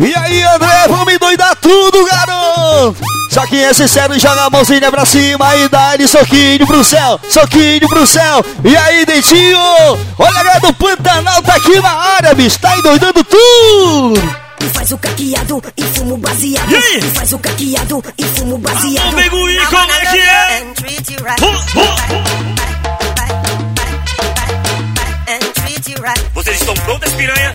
E aí, André, vamos endoidar tudo, garoto! Só que é sincero joga a mãozinha pra cima e dá-lhe soquinho pro céu, soquinho pro céu. E aí, Dentinho? Olha a galera do Pantanal tá aqui na área, bicho, tá endoidando tudo! E faz o caqueado e fumo baseado. E aí? E faz o caqueado e fumo baseado. Ô, Biguí, como é que é? Vocês estão prontas, piranha?